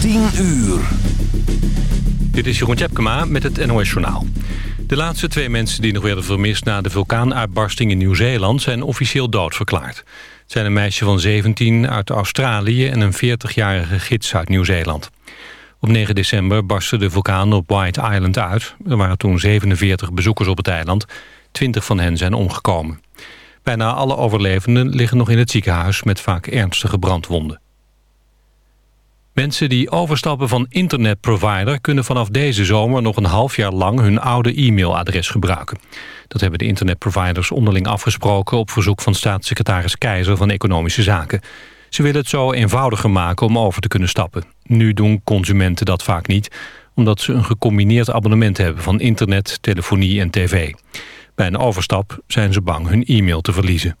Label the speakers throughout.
Speaker 1: 10 uur.
Speaker 2: Dit is Jeroen Tjepkema met het NOS Journaal. De laatste twee mensen die nog werden vermist na de vulkaanuitbarsting in Nieuw-Zeeland... zijn officieel doodverklaard. Het zijn een meisje van 17 uit Australië en een 40-jarige gids uit Nieuw-Zeeland. Op 9 december barstte de vulkaan op White Island uit. Er waren toen 47 bezoekers op het eiland. 20 van hen zijn omgekomen. Bijna alle overlevenden liggen nog in het ziekenhuis met vaak ernstige brandwonden. Mensen die overstappen van internetprovider... kunnen vanaf deze zomer nog een half jaar lang hun oude e-mailadres gebruiken. Dat hebben de internetproviders onderling afgesproken... op verzoek van staatssecretaris Keizer van Economische Zaken. Ze willen het zo eenvoudiger maken om over te kunnen stappen. Nu doen consumenten dat vaak niet... omdat ze een gecombineerd abonnement hebben van internet, telefonie en tv. Bij een overstap zijn ze bang hun e-mail te verliezen.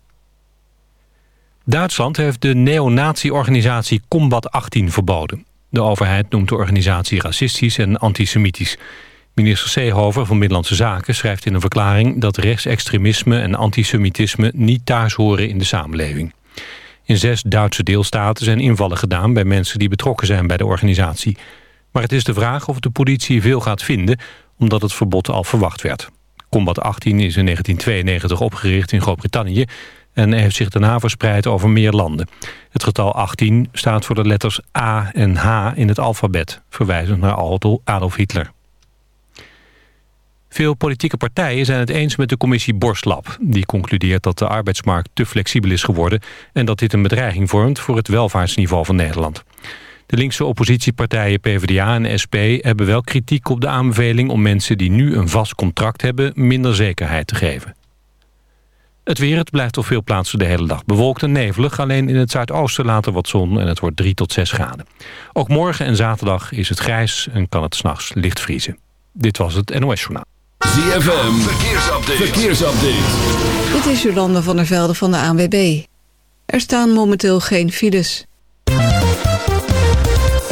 Speaker 2: Duitsland heeft de neonazi-organisatie Combat 18 verboden. De overheid noemt de organisatie racistisch en antisemitisch. Minister Seehofer van Middellandse Zaken schrijft in een verklaring... dat rechtsextremisme en antisemitisme niet thuis horen in de samenleving. In zes Duitse deelstaten zijn invallen gedaan bij mensen die betrokken zijn bij de organisatie. Maar het is de vraag of de politie veel gaat vinden, omdat het verbod al verwacht werd. Combat 18 is in 1992 opgericht in Groot-Brittannië en heeft zich daarna verspreid over meer landen. Het getal 18 staat voor de letters A en H in het alfabet, verwijzend naar Adolf Hitler. Veel politieke partijen zijn het eens met de commissie Borstlab. Die concludeert dat de arbeidsmarkt te flexibel is geworden... en dat dit een bedreiging vormt voor het welvaartsniveau van Nederland. De linkse oppositiepartijen PvdA en SP hebben wel kritiek op de aanbeveling... om mensen die nu een vast contract hebben minder zekerheid te geven. Het weer, het blijft op veel plaatsen de hele dag bewolkt en nevelig. Alleen in het zuidoosten later wat zon en het wordt 3 tot 6 graden. Ook morgen en zaterdag is het grijs en kan het s'nachts licht vriezen. Dit was het NOS Journaal.
Speaker 1: ZFM, verkeersupdate. verkeersupdate.
Speaker 3: Dit is Jolanda van der Velde van de ANWB. Er staan momenteel geen files.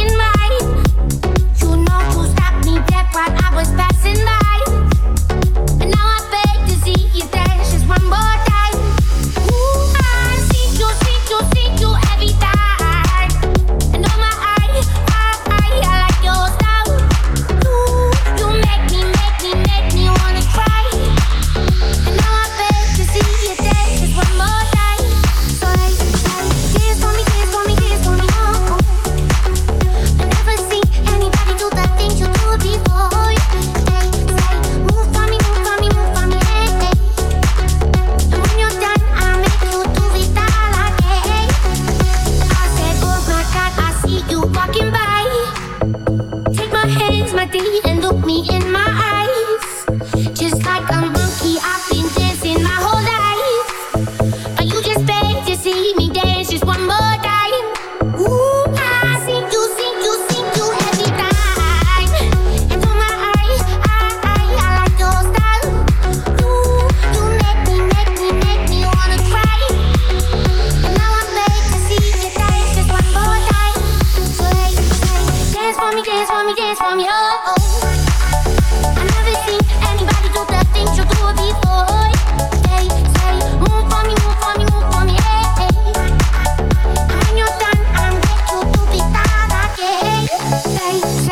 Speaker 4: in mine.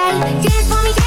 Speaker 4: Get for me,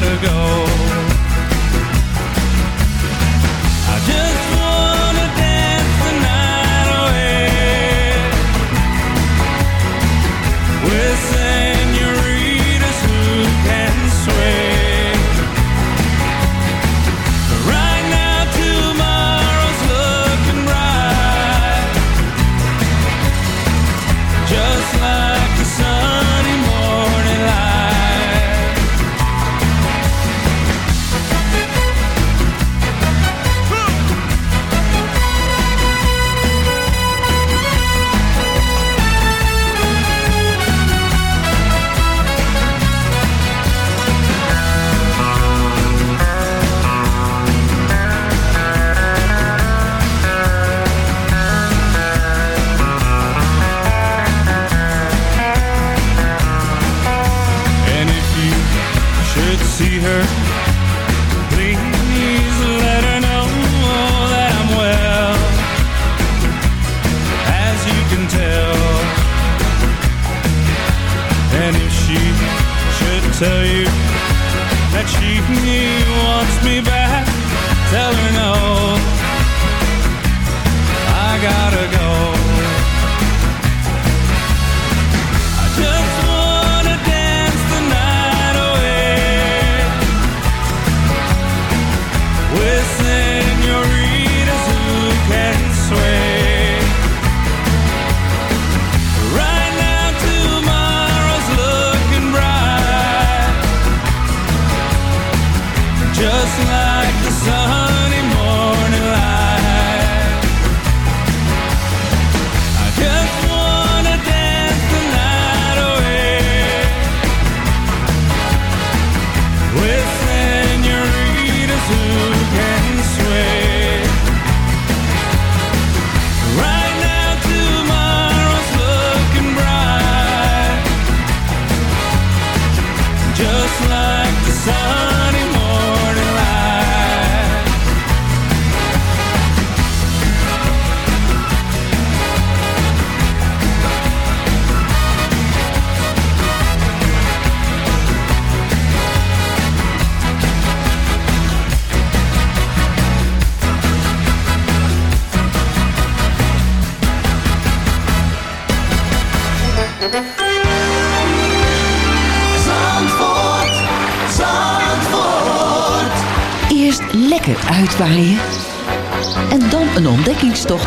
Speaker 5: gotta go.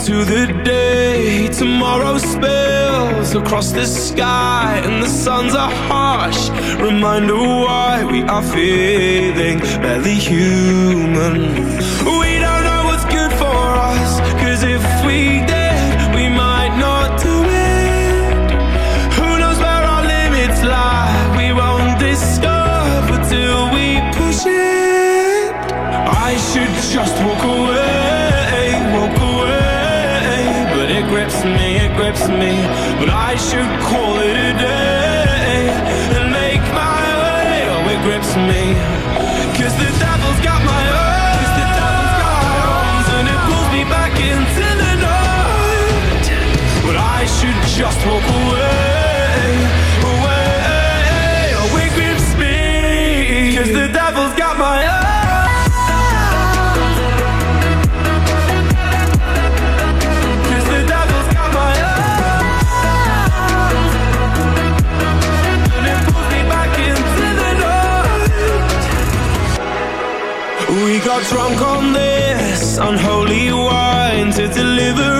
Speaker 6: into the
Speaker 7: day. Tomorrow spills across the sky, and the suns are harsh. Reminder why we are feeling barely human. We don't know what's good for us, cause if we did, escapes me, but I should call it a day and make my way. Oh, it grips me. drunk on this unholy wine to deliver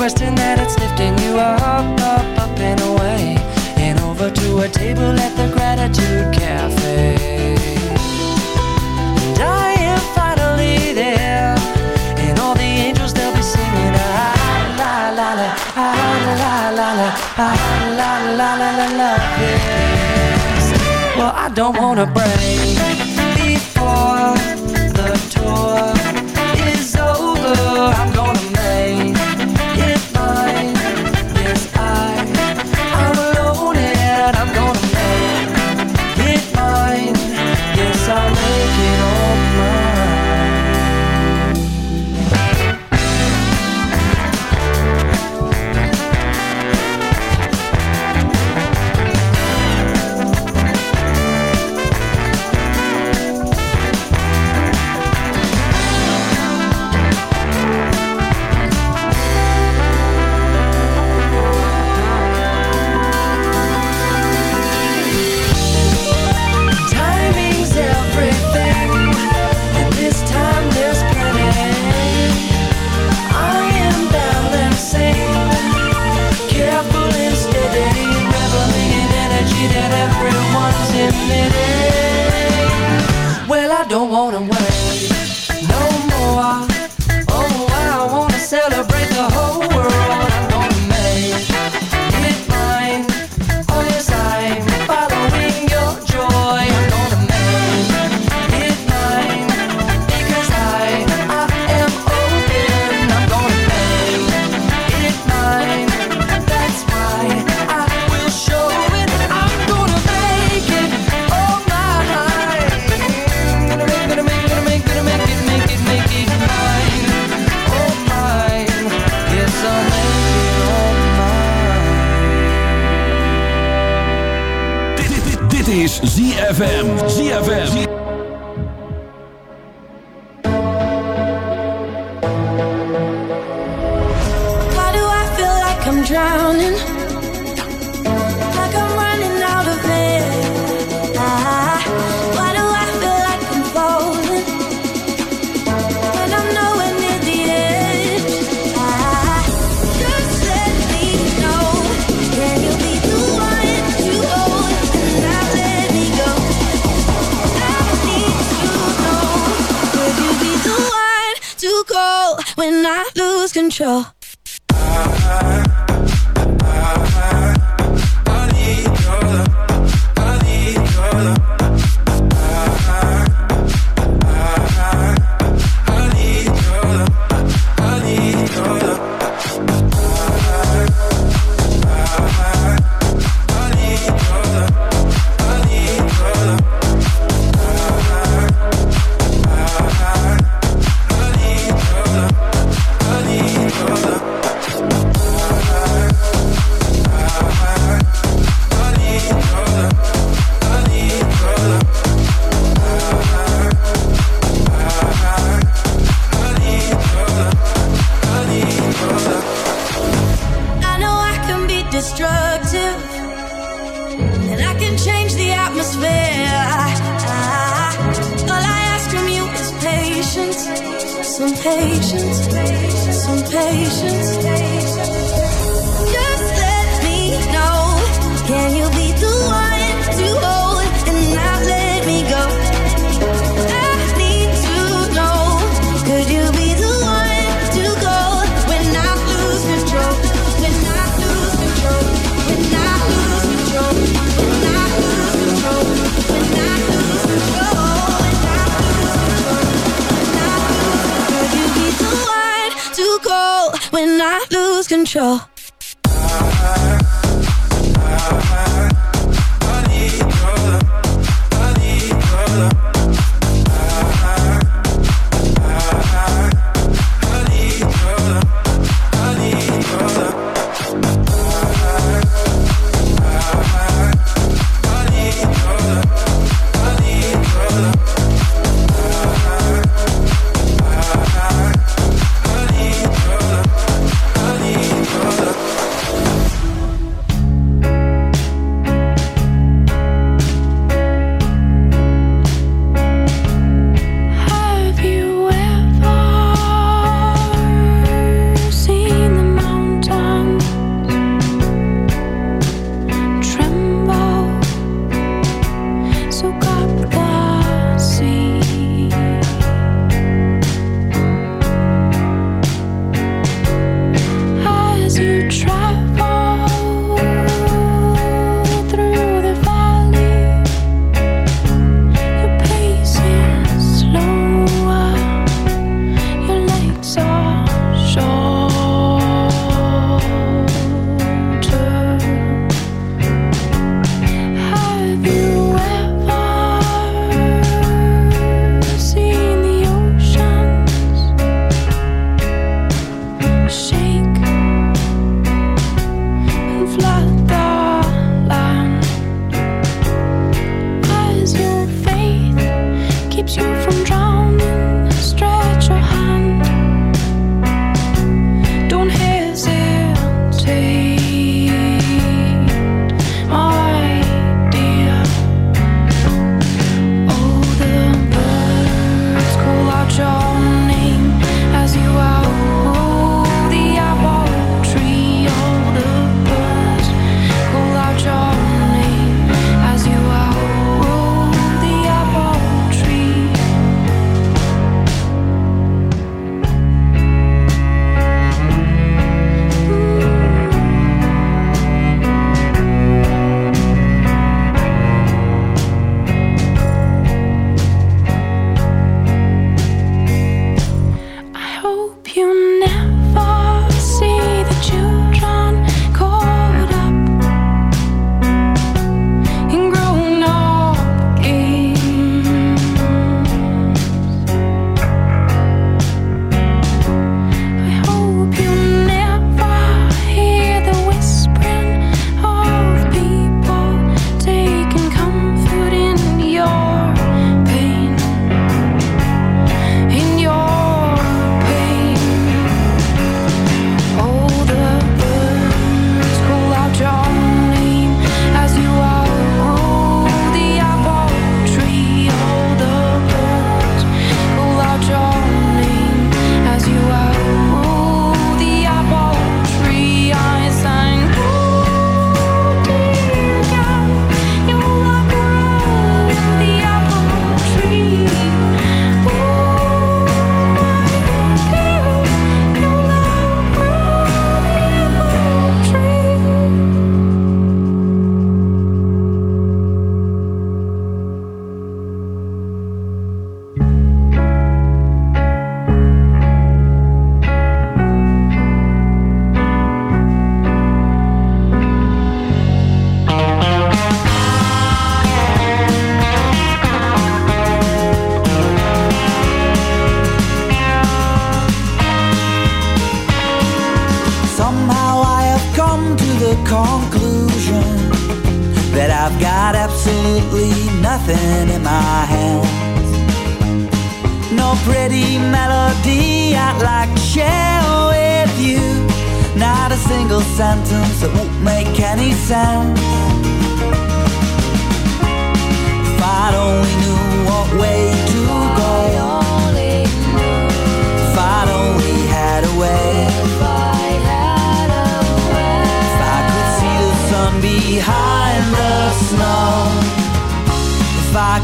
Speaker 8: question that it's lifting you up, up, up and away, and over to a table at the Gratitude Cafe. And I am finally there, and all the angels they'll be singing la la la, la la la la, la la la la la, yes. Well, I don't wanna break before.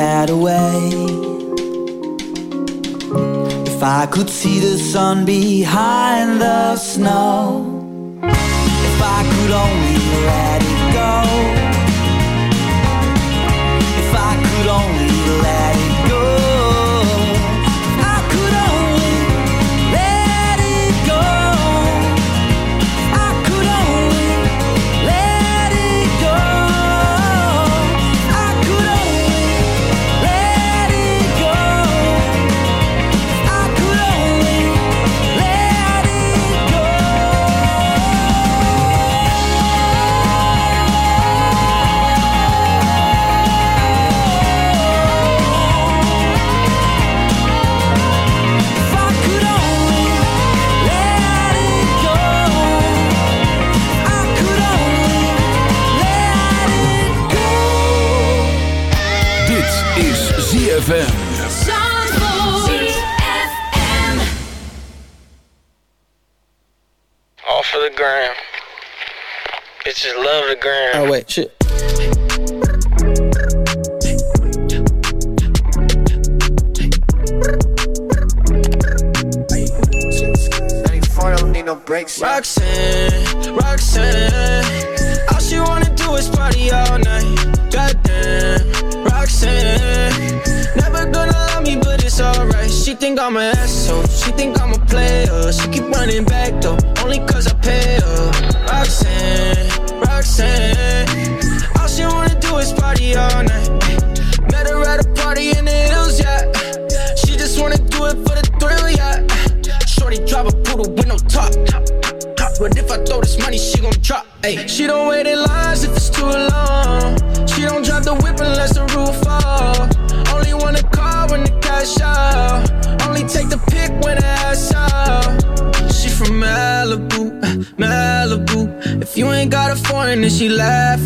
Speaker 9: had a way. If I could see the sun behind the snow. If I could only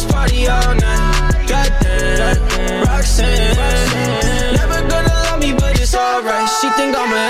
Speaker 7: Is party all night. Goddamn, Roxanne. Never gonna love me, but it's alright. She think I'm an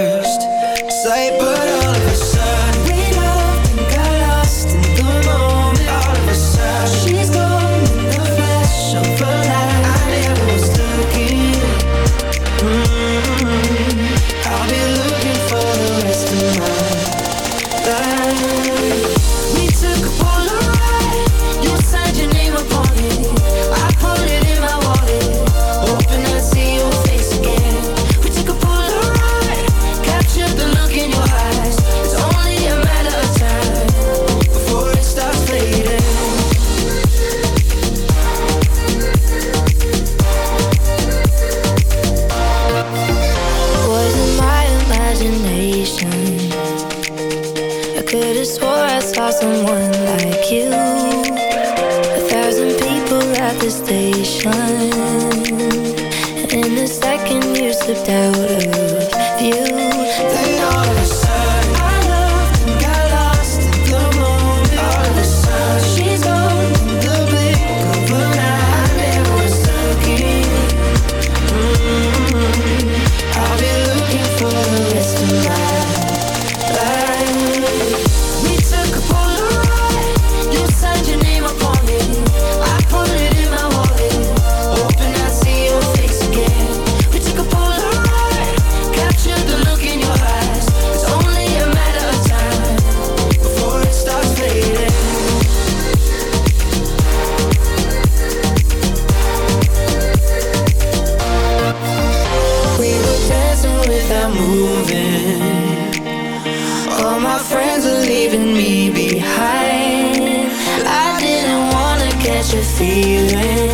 Speaker 10: feeling.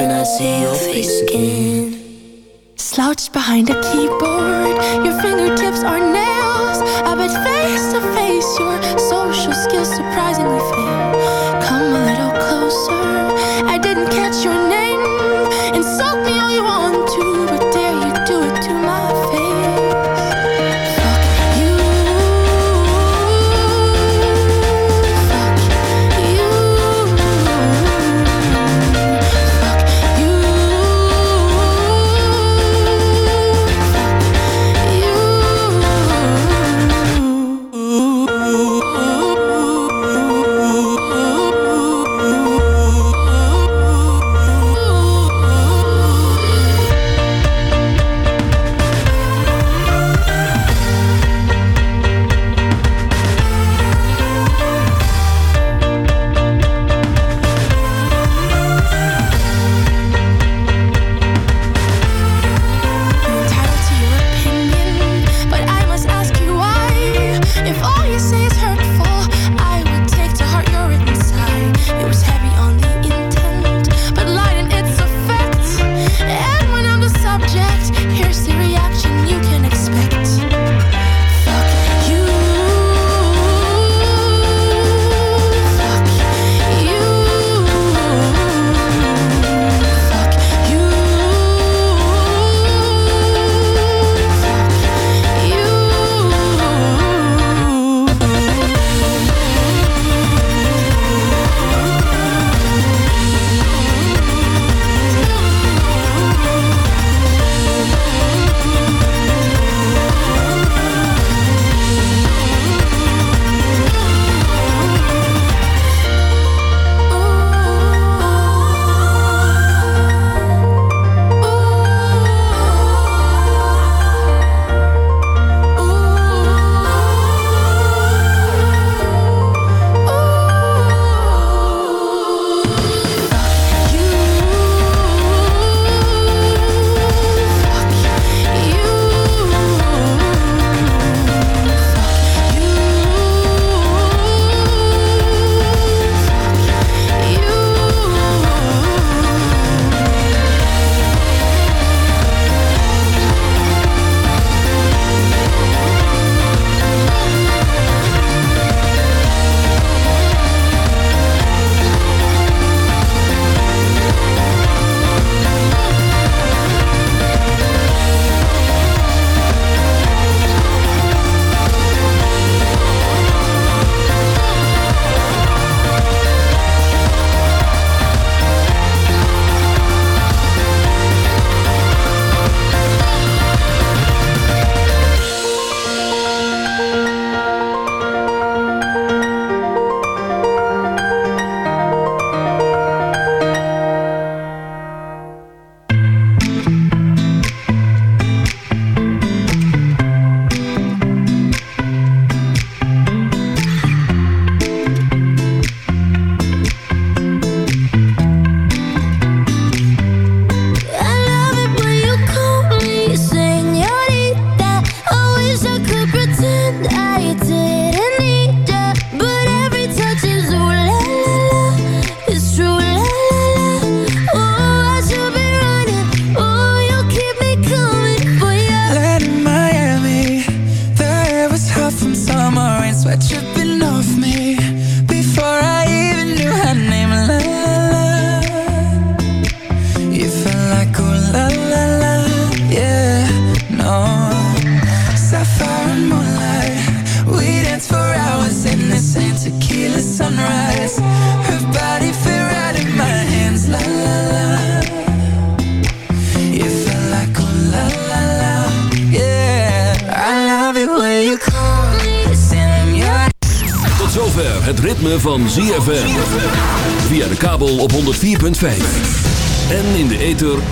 Speaker 10: when I see your face again.
Speaker 11: Slouched behind a keyboard, your fingertips are nails. I bet face to face, your social skills surprisingly fail. Come a little closer.